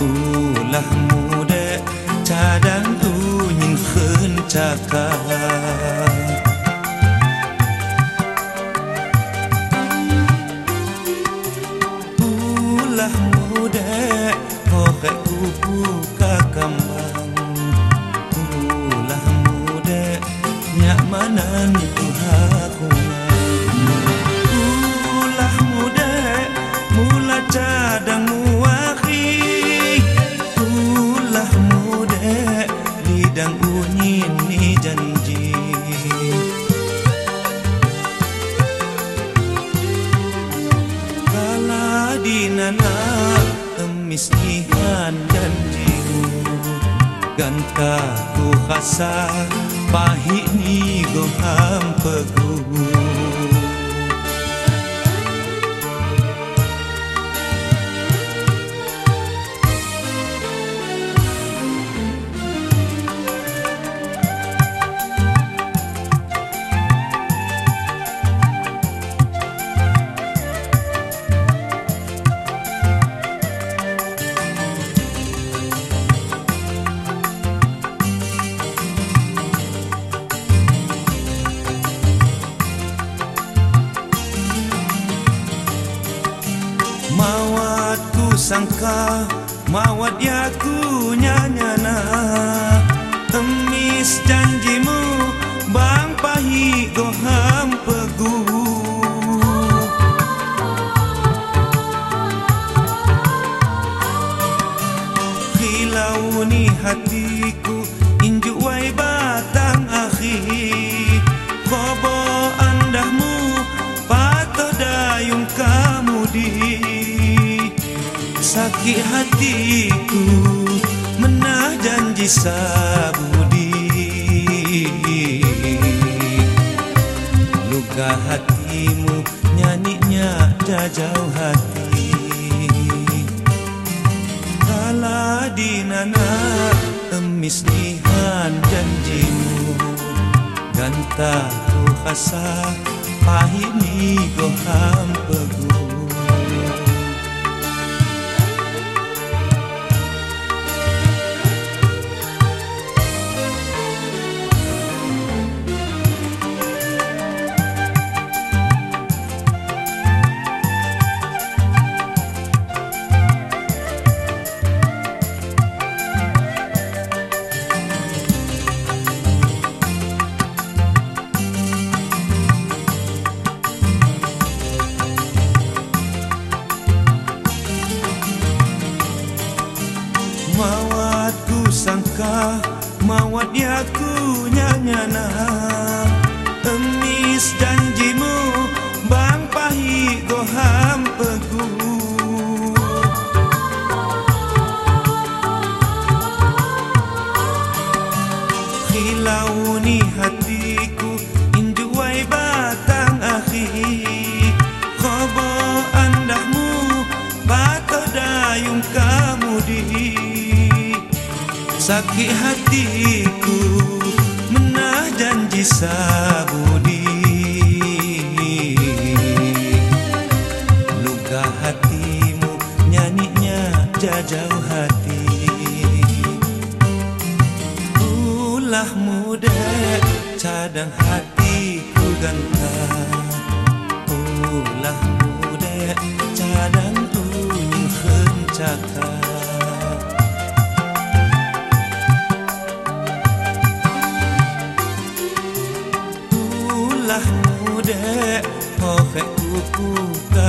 ulah muda cadang tu nyin khun cakap ulah muda Pokok kupu kambang Ulah muda Nyak Ulah muda Lidang unyin ni janji. Kala dinana Kemisnihan janjimu Ganta ku khasa Pahit ni goham peguh Mawat ku sangka Mawat ya ku nyanyana Temis janjimu Bang pahi goham pegu Menah janji sabudi. Luka hatimu Nyanyinya jajau hati. Kala dinana Emis nihan janjimu. Ganta ku khasa Pahit ni goham peguh Emis janjimu Bang pahi goham peguh Hilau ni hatiku Injuai batang akhir. Khobo andahmu Batoh dayung kamu di Sakit hatiku Menah janji sabudi jajau hati. Ulah muda Cadang hatiku ganta Ulah muda Cadang unyin kencakar Ulah muda Pokok kuku ke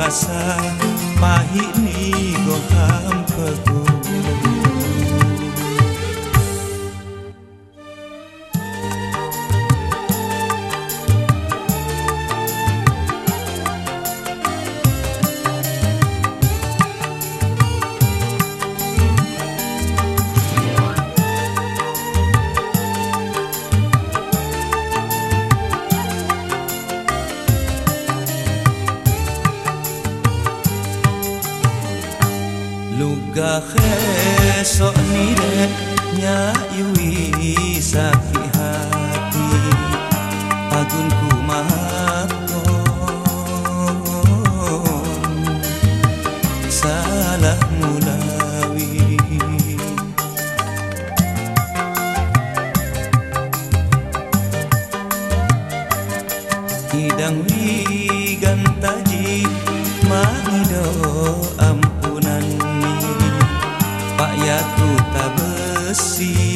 ku khasa pahit ni goham peguh Luga khesok ni dek Nya yui sakit hati. Agun ku Salah mulawi. Hidang wi gantaji Mangido ampunan besi Di